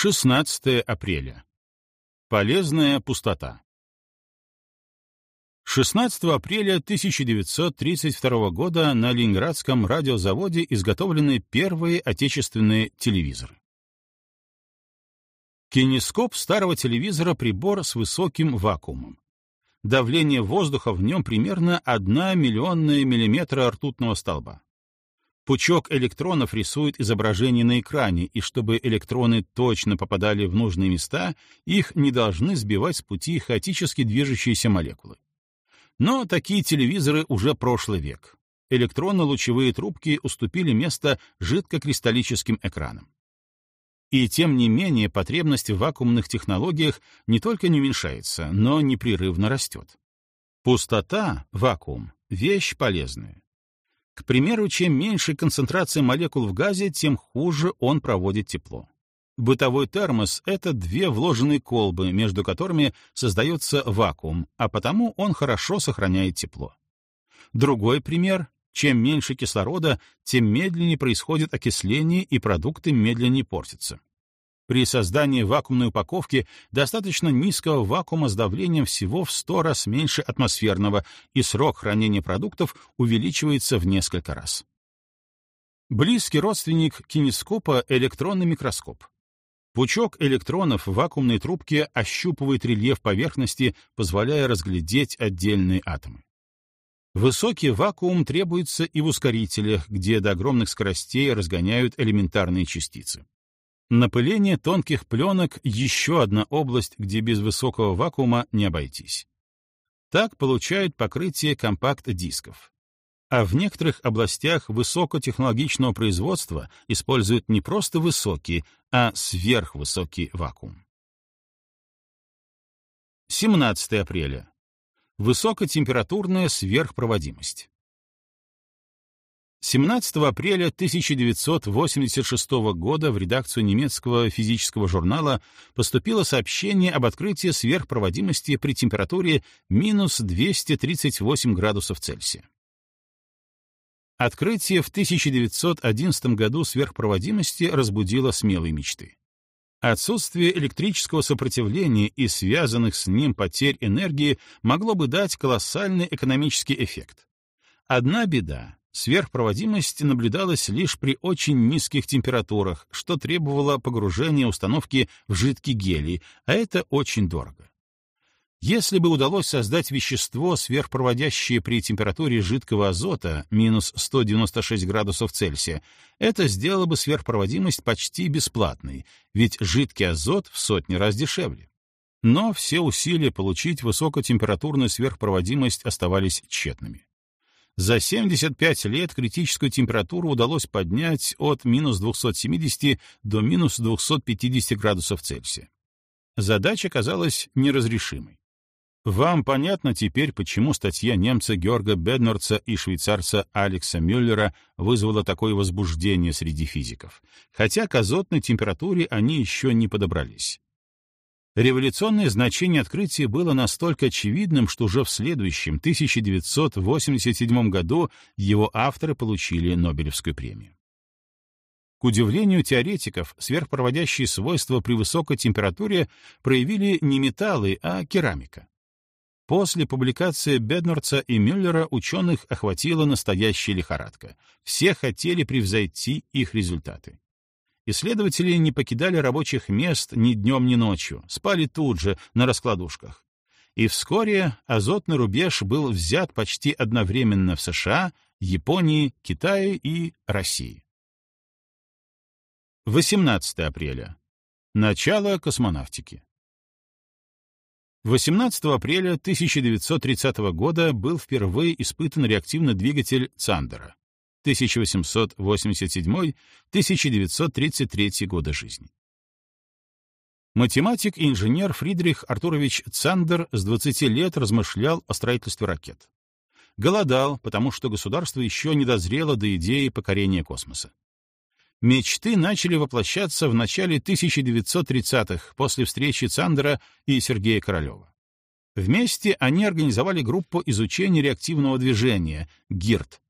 16 апреля. Полезная пустота. 16 апреля 1932 года на Ленинградском радиозаводе изготовлены первые отечественные телевизоры. Кинескоп старого телевизора — прибор с высоким вакуумом. Давление воздуха в нем примерно 1 миллионная миллиметра ртутного столба. Пучок электронов рисует изображение на экране, и чтобы электроны точно попадали в нужные места, их не должны сбивать с пути хаотически движущиеся молекулы. Но такие телевизоры уже прошлый век. Электронно-лучевые трубки уступили место жидкокристаллическим экранам. И тем не менее потребность в вакуумных технологиях не только не уменьшается, но непрерывно растет. Пустота, вакуум — вещь полезная. К примеру, чем меньше концентрация молекул в газе, тем хуже он проводит тепло. Бытовой термос — это две вложенные колбы, между которыми создается вакуум, а потому он хорошо сохраняет тепло. Другой пример — чем меньше кислорода, тем медленнее происходит окисление и продукты медленнее портятся. При создании вакуумной упаковки достаточно низкого вакуума с давлением всего в 100 раз меньше атмосферного, и срок хранения продуктов увеличивается в несколько раз. Близкий родственник кинескопа — электронный микроскоп. Пучок электронов в вакуумной трубке ощупывает рельеф поверхности, позволяя разглядеть отдельные атомы. Высокий вакуум требуется и в ускорителях, где до огромных скоростей разгоняют элементарные частицы. Напыление тонких пленок — еще одна область, где без высокого вакуума не обойтись. Так получают покрытие компакт-дисков а в некоторых областях высокотехнологичного производства используют не просто высокий, а сверхвысокий вакуум. 17 апреля. Высокотемпературная сверхпроводимость. 17 апреля 1986 года в редакцию немецкого физического журнала поступило сообщение об открытии сверхпроводимости при температуре минус 238 градусов Цельсия. Открытие в 1911 году сверхпроводимости разбудило смелые мечты. Отсутствие электрического сопротивления и связанных с ним потерь энергии могло бы дать колоссальный экономический эффект. Одна беда — сверхпроводимость наблюдалась лишь при очень низких температурах, что требовало погружения установки в жидкий гелий, а это очень дорого. Если бы удалось создать вещество, сверхпроводящее при температуре жидкого азота минус 196 градусов Цельсия, это сделало бы сверхпроводимость почти бесплатной, ведь жидкий азот в сотни раз дешевле. Но все усилия получить высокотемпературную сверхпроводимость оставались тщетными. За 75 лет критическую температуру удалось поднять от минус 270 до минус 250 градусов Цельсия. Задача казалась неразрешимой. Вам понятно теперь, почему статья немца Георга Беднорца и швейцарца Алекса Мюллера вызвала такое возбуждение среди физиков, хотя к азотной температуре они еще не подобрались. Революционное значение открытия было настолько очевидным, что уже в следующем, 1987 году, его авторы получили Нобелевскую премию. К удивлению теоретиков, сверхпроводящие свойства при высокой температуре проявили не металлы, а керамика. После публикации Беднорца и Мюллера ученых охватила настоящая лихорадка. Все хотели превзойти их результаты. Исследователи не покидали рабочих мест ни днем, ни ночью, спали тут же, на раскладушках. И вскоре азотный рубеж был взят почти одновременно в США, Японии, Китае и России. 18 апреля. Начало космонавтики. 18 апреля 1930 года был впервые испытан реактивный двигатель Цандера 1887-1933 года жизни. Математик и инженер Фридрих Артурович Цандер с 20 лет размышлял о строительстве ракет. Голодал, потому что государство еще не дозрело до идеи покорения космоса. Мечты начали воплощаться в начале 1930-х после встречи Цандера и Сергея Королева. Вместе они организовали группу изучения реактивного движения ГИРТ.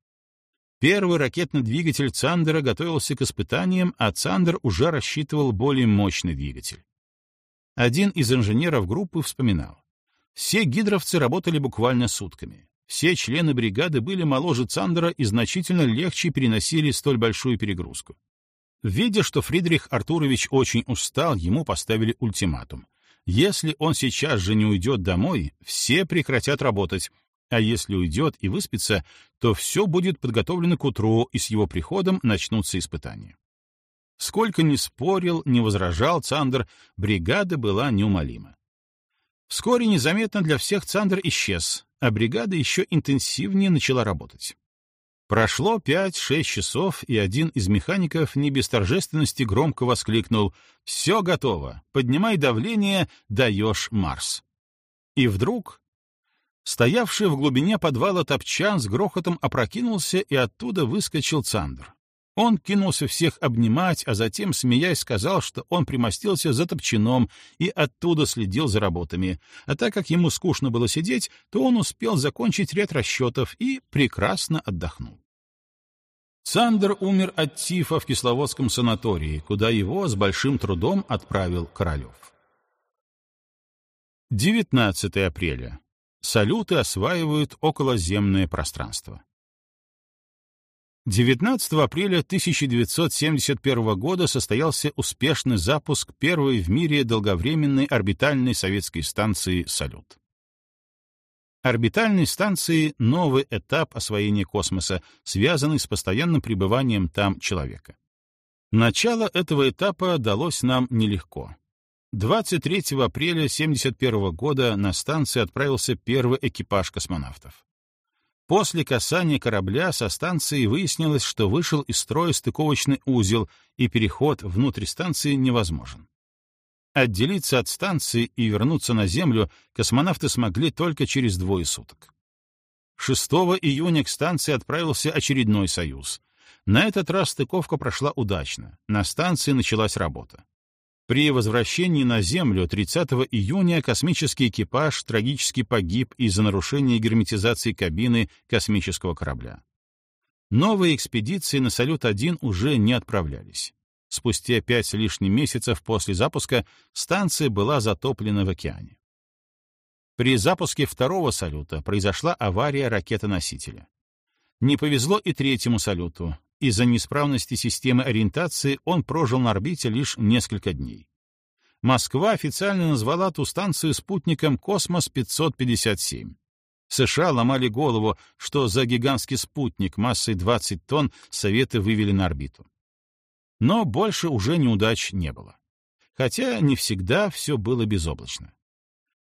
Первый ракетный двигатель Цандера готовился к испытаниям, а Цандер уже рассчитывал более мощный двигатель. Один из инженеров группы вспоминал. Все гидровцы работали буквально сутками. Все члены бригады были моложе Цандера и значительно легче переносили столь большую перегрузку. Видя, что Фридрих Артурович очень устал, ему поставили ультиматум. Если он сейчас же не уйдет домой, все прекратят работать, а если уйдет и выспится, то все будет подготовлено к утру, и с его приходом начнутся испытания. Сколько ни спорил, ни возражал Цандер, бригада была неумолима. Вскоре незаметно для всех Цандер исчез, а бригада еще интенсивнее начала работать. Прошло пять-шесть часов, и один из механиков не без торжественности громко воскликнул «Все готово! Поднимай давление, даешь Марс!» И вдруг Стоявший в глубине подвала топчан с грохотом опрокинулся, и оттуда выскочил Цандр. Он кинулся всех обнимать, а затем, смеясь, сказал, что он примостился за топчаном и оттуда следил за работами, а так как ему скучно было сидеть, то он успел закончить ряд расчетов и прекрасно отдохнул. Цандер умер от тифа в Кисловодском санатории, куда его с большим трудом отправил Королев. 19 апреля. Салюты осваивают околоземное пространство. 19 апреля 1971 года состоялся успешный запуск первой в мире долговременной орбитальной советской станции «Салют». Орбитальные станции — новый этап освоения космоса, связанный с постоянным пребыванием там человека. Начало этого этапа далось нам нелегко. 23 апреля 1971 года на станцию отправился первый экипаж космонавтов. После касания корабля со станции выяснилось, что вышел из строя стыковочный узел, и переход внутрь станции невозможен. Отделиться от станции и вернуться на Землю космонавты смогли только через двое суток. 6 июня к станции отправился очередной «Союз». На этот раз стыковка прошла удачно, на станции началась работа. При возвращении на Землю 30 июня космический экипаж трагически погиб из-за нарушения герметизации кабины космического корабля. Новые экспедиции на Салют-1 уже не отправлялись. Спустя пять с лишним месяцев после запуска станция была затоплена в океане. При запуске второго салюта произошла авария ракеты-носителя. Не повезло и третьему салюту. Из-за неисправности системы ориентации он прожил на орбите лишь несколько дней. Москва официально назвала ту станцию спутником «Космос-557». США ломали голову, что за гигантский спутник массой 20 тонн Советы вывели на орбиту. Но больше уже неудач не было. Хотя не всегда все было безоблачно.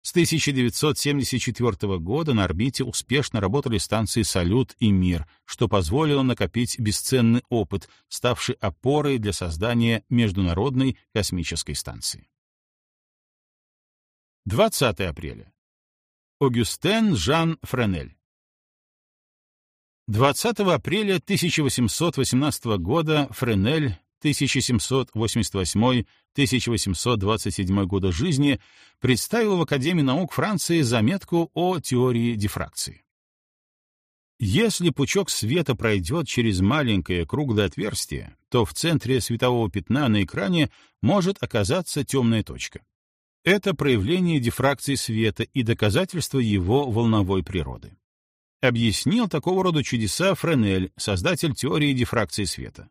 С 1974 года на орбите успешно работали станции «Салют» и «Мир», что позволило накопить бесценный опыт, ставший опорой для создания Международной космической станции. 20 апреля. Огюстен Жан Френель. 20 апреля 1818 года Френель 1788-1827 года жизни, представил в Академии наук Франции заметку о теории дифракции. Если пучок света пройдет через маленькое круглое отверстие, то в центре светового пятна на экране может оказаться темная точка. Это проявление дифракции света и доказательство его волновой природы. Объяснил такого рода чудеса Френель, создатель теории дифракции света.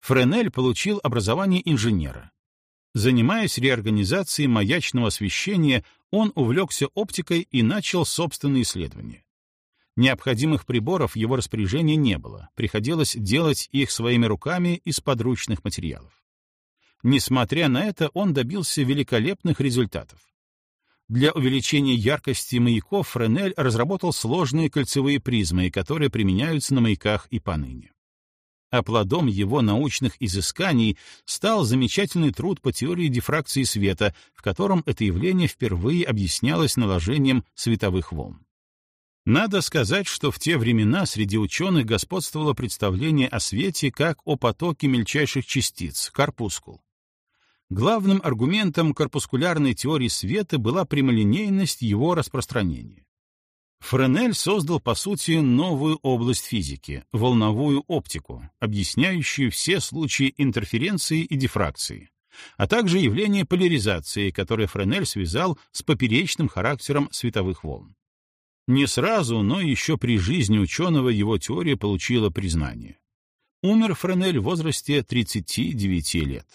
Френель получил образование инженера. Занимаясь реорганизацией маячного освещения, он увлекся оптикой и начал собственные исследования. Необходимых приборов его распоряжении не было, приходилось делать их своими руками из подручных материалов. Несмотря на это, он добился великолепных результатов. Для увеличения яркости маяков Френель разработал сложные кольцевые призмы, которые применяются на маяках и поныне а плодом его научных изысканий стал замечательный труд по теории дифракции света, в котором это явление впервые объяснялось наложением световых волн. Надо сказать, что в те времена среди ученых господствовало представление о свете как о потоке мельчайших частиц, корпускул. Главным аргументом корпускулярной теории света была прямолинейность его распространения. Френель создал, по сути, новую область физики — волновую оптику, объясняющую все случаи интерференции и дифракции, а также явление поляризации, которое Френель связал с поперечным характером световых волн. Не сразу, но еще при жизни ученого его теория получила признание. Умер Френель в возрасте 39 лет.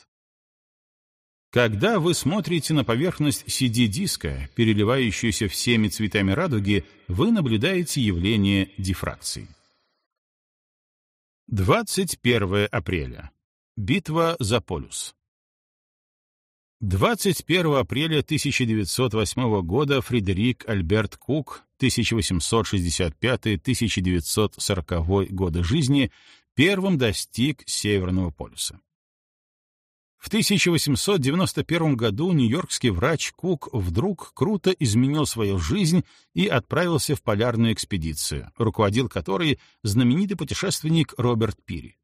Когда вы смотрите на поверхность CD-диска, переливающуюся всеми цветами радуги, вы наблюдаете явление дифракции. 21 апреля. Битва за полюс. 21 апреля 1908 года Фредерик Альберт Кук, 1865-1940 годы жизни, первым достиг Северного полюса. В 1891 году нью-йоркский врач Кук вдруг круто изменил свою жизнь и отправился в полярную экспедицию, руководил которой знаменитый путешественник Роберт Пири.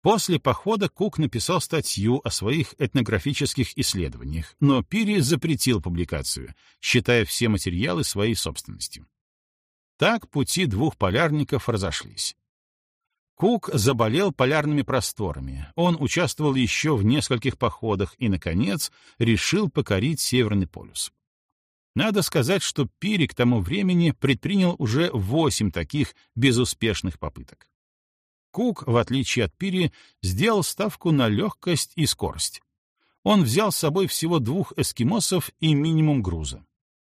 После похода Кук написал статью о своих этнографических исследованиях, но Пири запретил публикацию, считая все материалы своей собственностью. Так пути двух полярников разошлись. Кук заболел полярными просторами. Он участвовал еще в нескольких походах и, наконец, решил покорить Северный полюс. Надо сказать, что Пири к тому времени предпринял уже восемь таких безуспешных попыток. Кук, в отличие от Пири, сделал ставку на легкость и скорость. Он взял с собой всего двух эскимосов и минимум груза.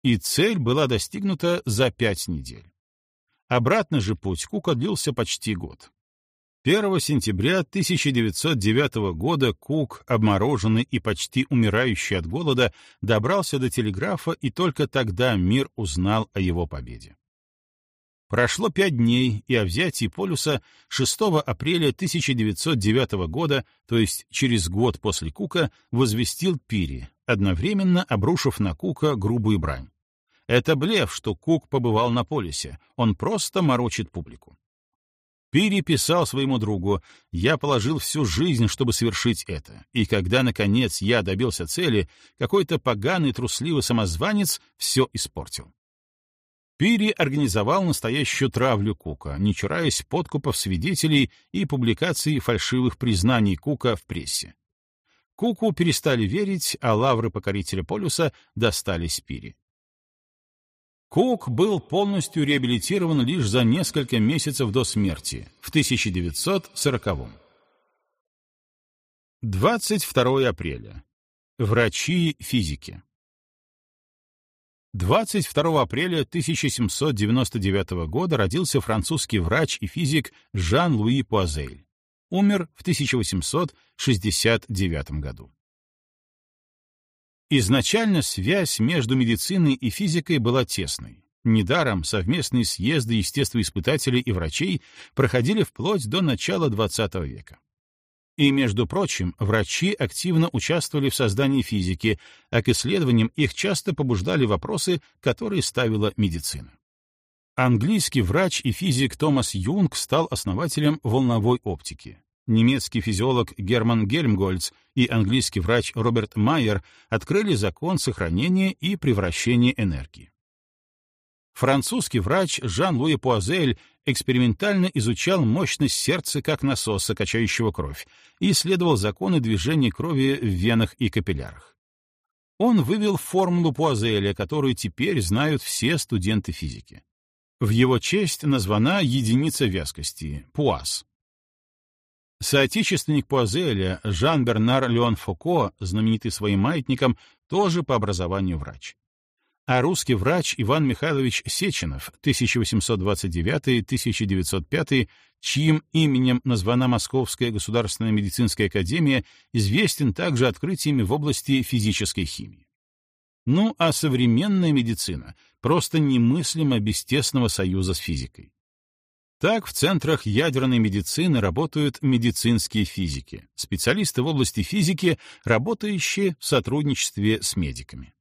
И цель была достигнута за пять недель. Обратно же путь Кука длился почти год. 1 сентября 1909 года Кук, обмороженный и почти умирающий от голода, добрался до телеграфа, и только тогда мир узнал о его победе. Прошло пять дней, и о взятии полюса 6 апреля 1909 года, то есть через год после Кука, возвестил Пири, одновременно обрушив на Кука грубую брань. Это блеф, что Кук побывал на полюсе, он просто морочит публику. Пири писал своему другу, «Я положил всю жизнь, чтобы совершить это, и когда, наконец, я добился цели, какой-то поганый трусливый самозванец все испортил». Пири организовал настоящую травлю Кука, не чураясь подкупов свидетелей и публикаций фальшивых признаний Кука в прессе. Куку перестали верить, а лавры покорителя полюса достались Пири. Кук был полностью реабилитирован лишь за несколько месяцев до смерти, в 1940-м. 22 апреля. Врачи физики. 22 апреля 1799 года родился французский врач и физик Жан-Луи Пуазель. Умер в 1869 году. Изначально связь между медициной и физикой была тесной. Недаром совместные съезды естествоиспытателей и врачей проходили вплоть до начала XX века. И, между прочим, врачи активно участвовали в создании физики, а к исследованиям их часто побуждали вопросы, которые ставила медицина. Английский врач и физик Томас Юнг стал основателем волновой оптики немецкий физиолог Герман Гельмгольц и английский врач Роберт Майер открыли закон сохранения и превращения энергии. Французский врач Жан-Луи Пуазель экспериментально изучал мощность сердца как насоса, качающего кровь, и исследовал законы движения крови в венах и капиллярах. Он вывел формулу Пуазеля, которую теперь знают все студенты физики. В его честь названа единица вязкости — пуаз. Соотечественник Пуазеля Жан-Бернар Леон Фуко, знаменитый своим маятником, тоже по образованию врач. А русский врач Иван Михайлович Сеченов, 1829-1905, чьим именем названа Московская государственная медицинская академия, известен также открытиями в области физической химии. Ну а современная медицина просто немыслима без тесного союза с физикой. Так в центрах ядерной медицины работают медицинские физики, специалисты в области физики, работающие в сотрудничестве с медиками.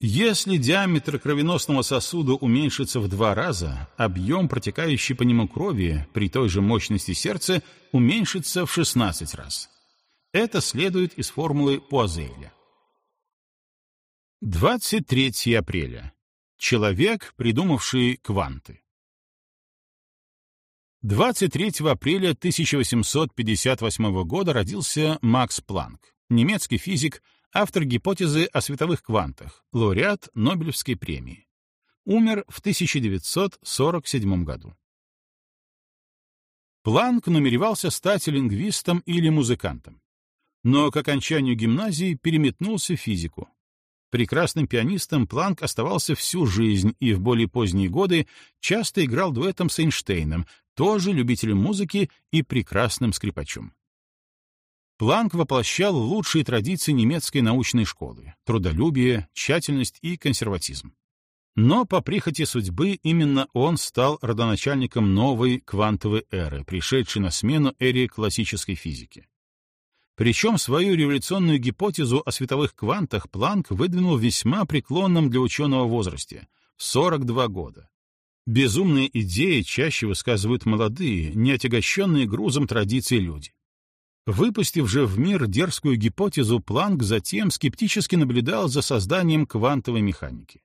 Если диаметр кровеносного сосуда уменьшится в два раза, объем протекающей по нему крови при той же мощности сердца уменьшится в 16 раз. Это следует из формулы Пуазеля. 23 апреля. Человек, придумавший кванты. 23 апреля 1858 года родился Макс Планк, немецкий физик, автор гипотезы о световых квантах, лауреат Нобелевской премии. Умер в 1947 году. Планк намеревался стать лингвистом или музыкантом. Но к окончанию гимназии переметнулся в физику. Прекрасным пианистом Планк оставался всю жизнь и в более поздние годы часто играл дуэтом с Эйнштейном, тоже любителем музыки и прекрасным скрипачом. Планк воплощал лучшие традиции немецкой научной школы — трудолюбие, тщательность и консерватизм. Но по прихоти судьбы именно он стал родоначальником новой квантовой эры, пришедшей на смену эре классической физики. Причем свою революционную гипотезу о световых квантах Планк выдвинул в весьма преклонном для ученого возрасте — в 42 года. Безумные идеи чаще высказывают молодые, не отягощенные грузом традиций люди. Выпустив же в мир дерзкую гипотезу, Планк затем скептически наблюдал за созданием квантовой механики.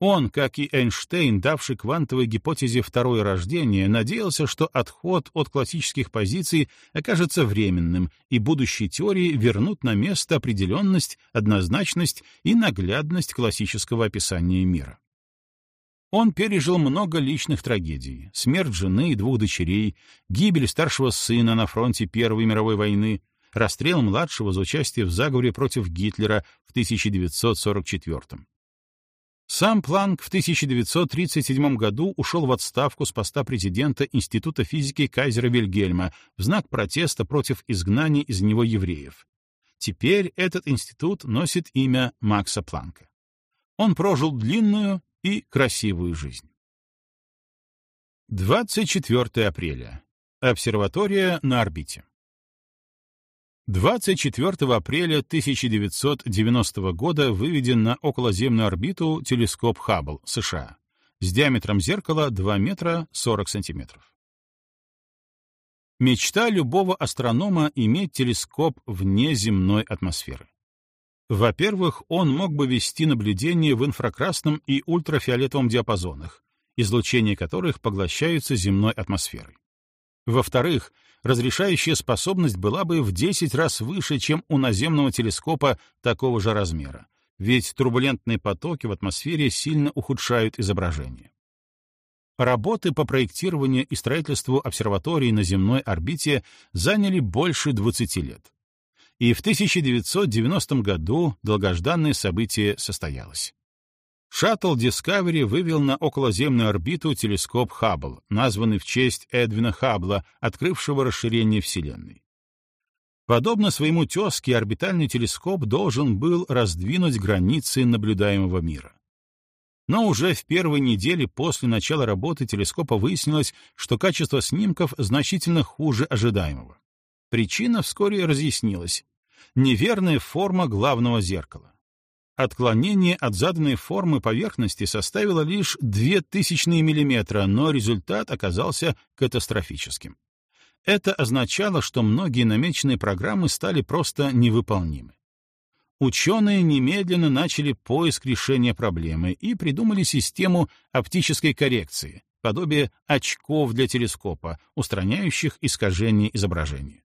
Он, как и Эйнштейн, давший квантовой гипотезе второе рождение, надеялся, что отход от классических позиций окажется временным, и будущие теории вернут на место определенность, однозначность и наглядность классического описания мира. Он пережил много личных трагедий — смерть жены и двух дочерей, гибель старшего сына на фронте Первой мировой войны, расстрел младшего за участие в заговоре против Гитлера в 1944 -м. Сам Планк в 1937 году ушел в отставку с поста президента Института физики Кайзера Вильгельма в знак протеста против изгнания из него евреев. Теперь этот институт носит имя Макса Планка. Он прожил длинную и красивую жизнь. 24 апреля. Обсерватория на орбите. 24 апреля 1990 года выведен на околоземную орбиту телескоп Хаббл, США, с диаметром зеркала 2 метра 40 сантиметров. Мечта любого астронома — иметь телескоп вне земной атмосферы. Во-первых, он мог бы вести наблюдение в инфракрасном и ультрафиолетовом диапазонах, излучение которых поглощаются земной атмосферой. Во-вторых, разрешающая способность была бы в 10 раз выше, чем у наземного телескопа такого же размера, ведь турбулентные потоки в атмосфере сильно ухудшают изображение. Работы по проектированию и строительству обсерватории на земной орбите заняли больше 20 лет. И в 1990 году долгожданное событие состоялось. Шаттл Discovery вывел на околоземную орбиту телескоп Хаббл, названный в честь Эдвина Хаббла, открывшего расширение Вселенной. Подобно своему тезке, орбитальный телескоп должен был раздвинуть границы наблюдаемого мира. Но уже в первой неделе после начала работы телескопа выяснилось, что качество снимков значительно хуже ожидаемого. Причина вскоре разъяснилась. Неверная форма главного зеркала. Отклонение от заданной формы поверхности составило лишь 0,02 мм, но результат оказался катастрофическим. Это означало, что многие намеченные программы стали просто невыполнимы. Ученые немедленно начали поиск решения проблемы и придумали систему оптической коррекции, подобие очков для телескопа, устраняющих искажение изображения.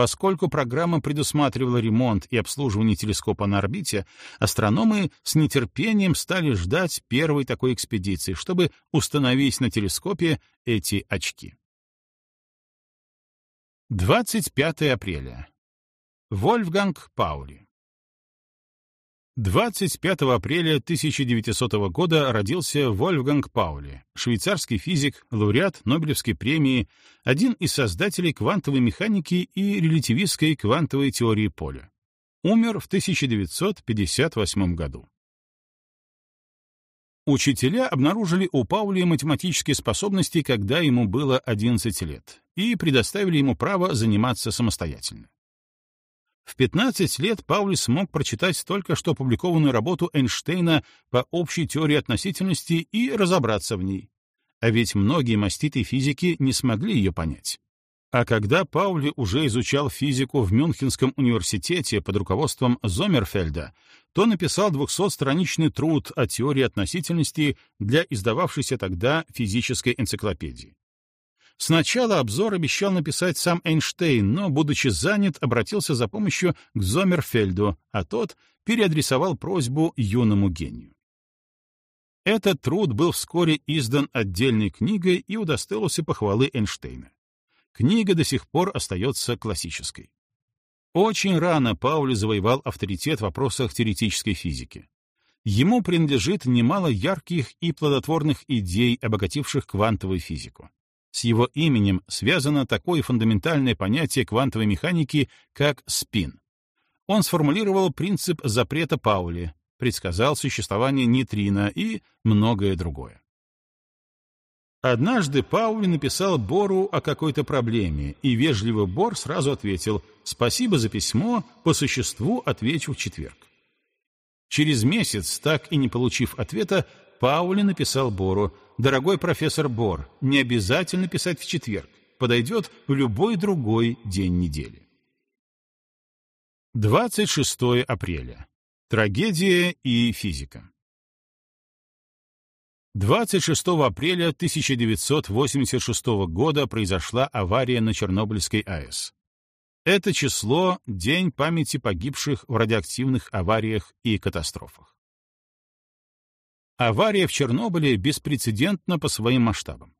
Поскольку программа предусматривала ремонт и обслуживание телескопа на орбите, астрономы с нетерпением стали ждать первой такой экспедиции, чтобы установить на телескопе эти очки. 25 апреля. Вольфганг Паули 25 апреля 1900 года родился Вольфганг Паули, швейцарский физик, лауреат Нобелевской премии, один из создателей квантовой механики и релятивистской квантовой теории поля. Умер в 1958 году. Учителя обнаружили у Паули математические способности, когда ему было 11 лет, и предоставили ему право заниматься самостоятельно. В 15 лет Паули смог прочитать только что опубликованную работу Эйнштейна по общей теории относительности и разобраться в ней. А ведь многие маститые физики не смогли ее понять. А когда Паули уже изучал физику в Мюнхенском университете под руководством Зомерфельда, то написал 200-страничный труд о теории относительности для издававшейся тогда физической энциклопедии. Сначала обзор обещал написать сам Эйнштейн, но, будучи занят, обратился за помощью к Зомерфельду, а тот переадресовал просьбу юному гению. Этот труд был вскоре издан отдельной книгой и удостоился похвалы Эйнштейна. Книга до сих пор остается классической. Очень рано Паули завоевал авторитет в вопросах теоретической физики. Ему принадлежит немало ярких и плодотворных идей, обогативших квантовую физику. С его именем связано такое фундаментальное понятие квантовой механики, как спин. Он сформулировал принцип запрета Паули, предсказал существование нейтрино и многое другое. Однажды Паули написал Бору о какой-то проблеме, и вежливо Бор сразу ответил «Спасибо за письмо, по существу отвечу в четверг». Через месяц, так и не получив ответа, Паули написал Бору «Дорогой профессор Бор, не обязательно писать в четверг, подойдет в любой другой день недели». 26 апреля. Трагедия и физика. 26 апреля 1986 года произошла авария на Чернобыльской АЭС. Это число — День памяти погибших в радиоактивных авариях и катастрофах. Авария в Чернобыле беспрецедентна по своим масштабам.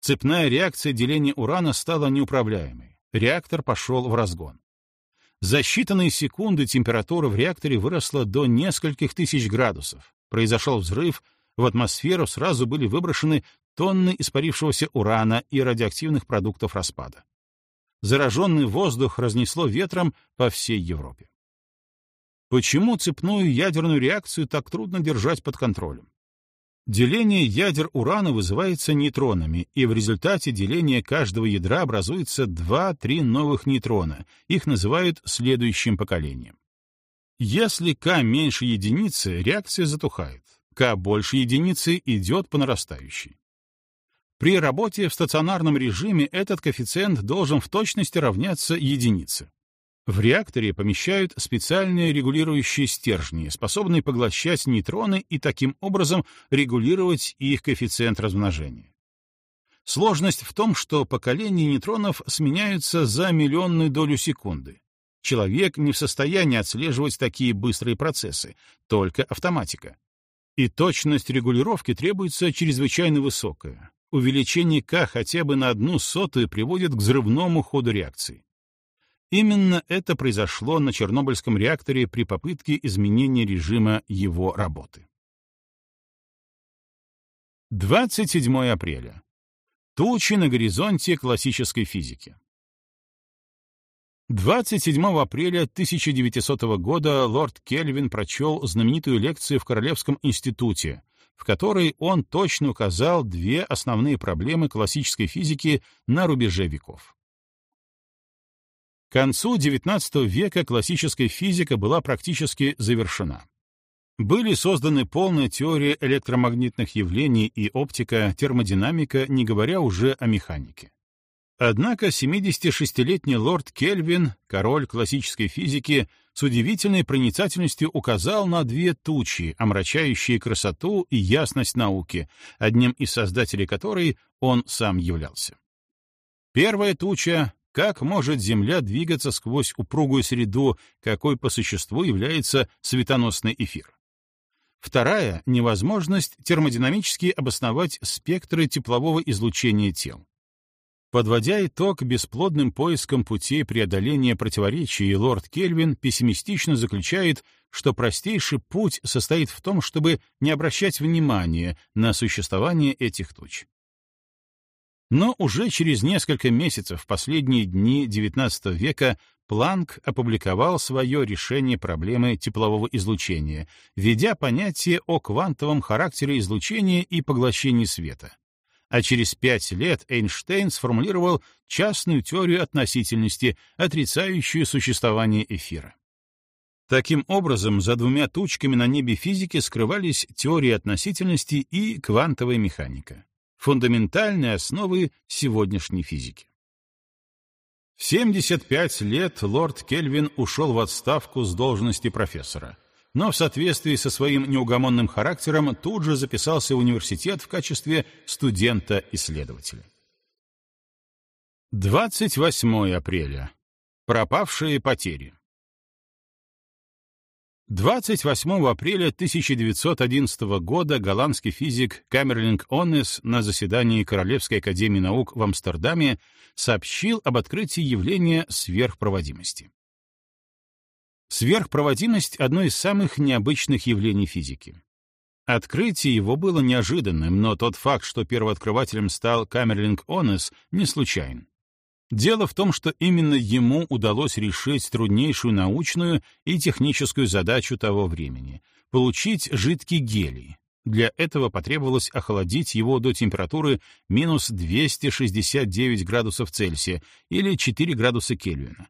Цепная реакция деления урана стала неуправляемой. Реактор пошел в разгон. За считанные секунды температура в реакторе выросла до нескольких тысяч градусов. Произошел взрыв, в атмосферу сразу были выброшены тонны испарившегося урана и радиоактивных продуктов распада. Зараженный воздух разнесло ветром по всей Европе. Почему цепную ядерную реакцию так трудно держать под контролем? Деление ядер урана вызывается нейтронами, и в результате деления каждого ядра образуется 2-3 новых нейтрона. Их называют следующим поколением. Если К меньше единицы, реакция затухает. К больше единицы идет по нарастающей. При работе в стационарном режиме этот коэффициент должен в точности равняться единице. В реакторе помещают специальные регулирующие стержни, способные поглощать нейтроны и таким образом регулировать их коэффициент размножения. Сложность в том, что поколения нейтронов сменяются за миллионную долю секунды. Человек не в состоянии отслеживать такие быстрые процессы, только автоматика. И точность регулировки требуется чрезвычайно высокая. Увеличение К хотя бы на одну сотую приводит к взрывному ходу реакции. Именно это произошло на Чернобыльском реакторе при попытке изменения режима его работы. 27 апреля. Тучи на горизонте классической физики. 27 апреля 1900 года лорд Кельвин прочел знаменитую лекцию в Королевском институте, в которой он точно указал две основные проблемы классической физики на рубеже веков. К концу XIX века классическая физика была практически завершена. Были созданы полная теория электромагнитных явлений и оптика, термодинамика, не говоря уже о механике. Однако 76-летний лорд Кельвин, король классической физики, с удивительной проницательностью указал на две тучи, омрачающие красоту и ясность науки, одним из создателей которой он сам являлся. Первая туча как может Земля двигаться сквозь упругую среду, какой по существу является светоносный эфир? Вторая — невозможность термодинамически обосновать спектры теплового излучения тел. Подводя итог бесплодным поискам путей преодоления противоречий, лорд Кельвин пессимистично заключает, что простейший путь состоит в том, чтобы не обращать внимания на существование этих туч. Но уже через несколько месяцев, в последние дни XIX века, Планк опубликовал свое решение проблемы теплового излучения, введя понятие о квантовом характере излучения и поглощении света. А через пять лет Эйнштейн сформулировал частную теорию относительности, отрицающую существование эфира. Таким образом, за двумя тучками на небе физики скрывались теория относительности и квантовая механика фундаментальные основы сегодняшней физики. В 75 лет лорд Кельвин ушел в отставку с должности профессора, но в соответствии со своим неугомонным характером тут же записался в университет в качестве студента-исследователя. 28 апреля. Пропавшие потери. 28 апреля 1911 года голландский физик Камерлинг Оннес на заседании Королевской академии наук в Амстердаме сообщил об открытии явления сверхпроводимости. Сверхпроводимость — одно из самых необычных явлений физики. Открытие его было неожиданным, но тот факт, что первооткрывателем стал Камерлинг Оннес, не случайен. Дело в том, что именно ему удалось решить труднейшую научную и техническую задачу того времени — получить жидкий гелий. Для этого потребовалось охладить его до температуры минус 269 градусов Цельсия или 4 градуса Кельвина,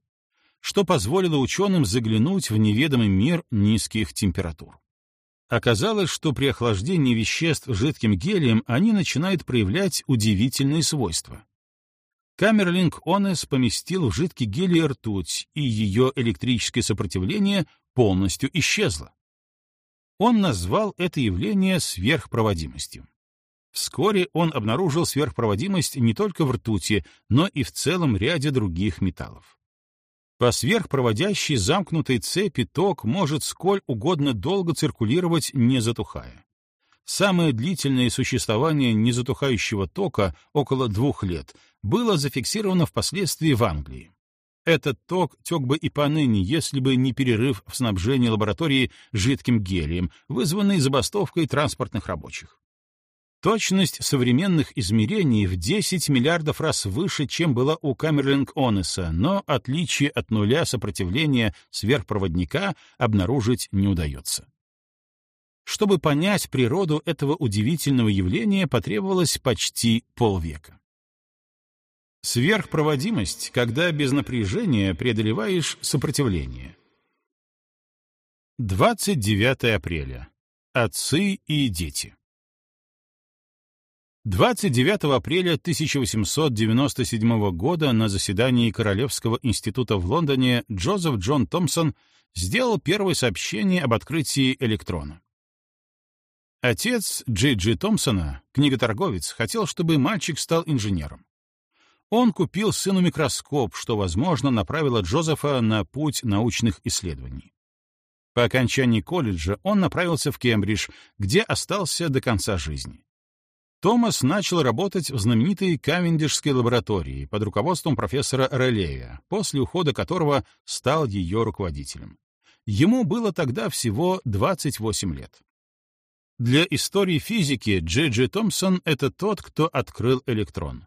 что позволило ученым заглянуть в неведомый мир низких температур. Оказалось, что при охлаждении веществ жидким гелием они начинают проявлять удивительные свойства. Камерлинг Онес поместил в жидкий гелий ртуть, и ее электрическое сопротивление полностью исчезло. Он назвал это явление сверхпроводимостью. Вскоре он обнаружил сверхпроводимость не только в ртути, но и в целом ряде других металлов. По сверхпроводящей замкнутой цепи ток может сколь угодно долго циркулировать, не затухая. Самое длительное существование незатухающего тока, около двух лет, было зафиксировано впоследствии в Англии. Этот ток тек бы и поныне, если бы не перерыв в снабжении лаборатории жидким гелием, вызванный забастовкой транспортных рабочих. Точность современных измерений в 10 миллиардов раз выше, чем была у Камерлинг-Онеса, но отличие от нуля сопротивления сверхпроводника обнаружить не удается. Чтобы понять природу этого удивительного явления, потребовалось почти полвека. Сверхпроводимость, когда без напряжения преодолеваешь сопротивление. 29 апреля. Отцы и дети. 29 апреля 1897 года на заседании Королевского института в Лондоне Джозеф Джон Томпсон сделал первое сообщение об открытии электрона. Отец Джей Джи Томпсона, книготорговец, хотел, чтобы мальчик стал инженером. Он купил сыну микроскоп, что, возможно, направило Джозефа на путь научных исследований. По окончании колледжа он направился в Кембридж, где остался до конца жизни. Томас начал работать в знаменитой Кавендишской лаборатории под руководством профессора Релея, после ухода которого стал ее руководителем. Ему было тогда всего 28 лет. Для истории физики Джей Джи Томпсон — это тот, кто открыл электрон.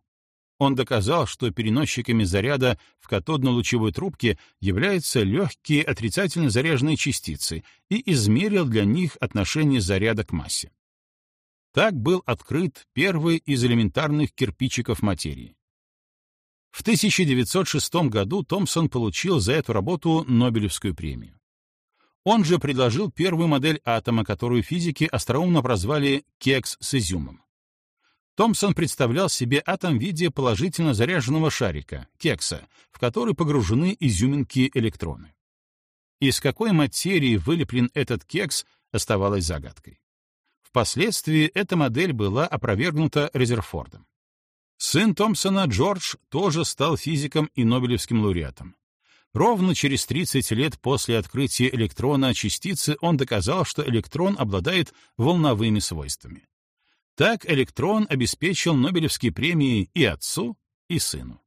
Он доказал, что переносчиками заряда в катодно-лучевой трубке являются легкие отрицательно заряженные частицы и измерил для них отношение заряда к массе. Так был открыт первый из элементарных кирпичиков материи. В 1906 году Томпсон получил за эту работу Нобелевскую премию. Он же предложил первую модель атома, которую физики остроумно прозвали «кекс с изюмом». Томпсон представлял себе атом в виде положительно заряженного шарика, кекса, в который погружены изюминки-электроны. Из какой материи вылеплен этот кекс, оставалось загадкой. Впоследствии эта модель была опровергнута Резерфордом. Сын Томпсона, Джордж, тоже стал физиком и Нобелевским лауреатом. Ровно через 30 лет после открытия электрона частицы он доказал, что электрон обладает волновыми свойствами. Так электрон обеспечил Нобелевские премии и отцу, и сыну.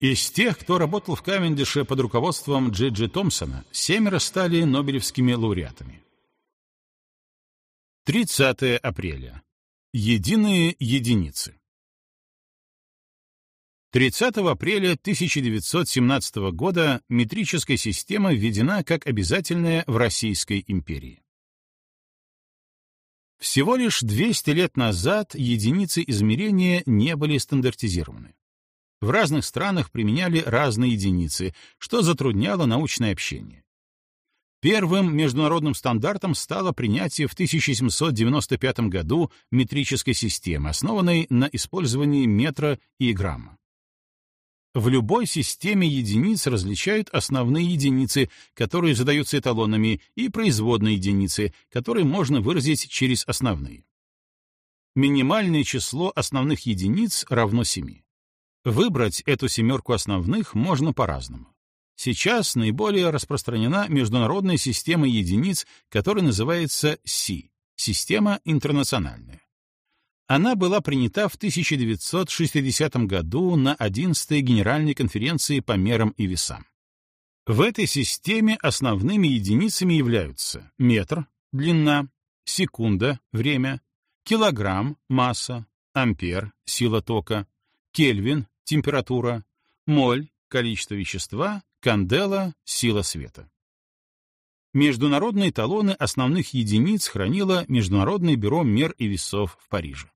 Из тех, кто работал в Кавендише под руководством Джи Джи Томпсона, семеро стали Нобелевскими лауреатами. 30 апреля. Единые единицы. 30 апреля 1917 года метрическая система введена как обязательная в Российской империи. Всего лишь 200 лет назад единицы измерения не были стандартизированы. В разных странах применяли разные единицы, что затрудняло научное общение. Первым международным стандартом стало принятие в 1795 году метрической системы, основанной на использовании метра и грамма. В любой системе единиц различают основные единицы, которые задаются эталонами, и производные единицы, которые можно выразить через основные. Минимальное число основных единиц равно 7. Выбрать эту семерку основных можно по-разному. Сейчас наиболее распространена международная система единиц, которая называется СИ — система интернациональная. Она была принята в 1960 году на 11-й Генеральной конференции по мерам и весам. В этой системе основными единицами являются метр — длина, секунда — время, килограмм — масса, ампер — сила тока, кельвин — температура, моль — количество вещества, кандела — сила света. Международные талоны основных единиц хранило Международное бюро мер и весов в Париже.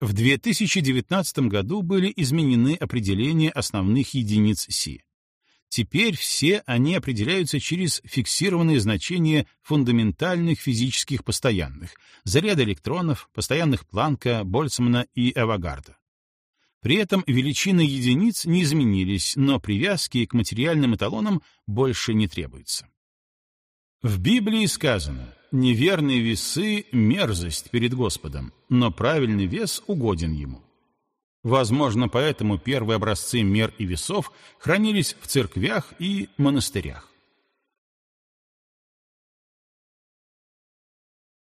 В 2019 году были изменены определения основных единиц Си. Теперь все они определяются через фиксированные значения фундаментальных физических постоянных, заряда электронов, постоянных Планка, Больцмана и Авагарда. При этом величины единиц не изменились, но привязки к материальным эталонам больше не требуются. В Библии сказано «неверные весы — мерзость перед Господом, но правильный вес угоден Ему». Возможно, поэтому первые образцы мер и весов хранились в церквях и монастырях.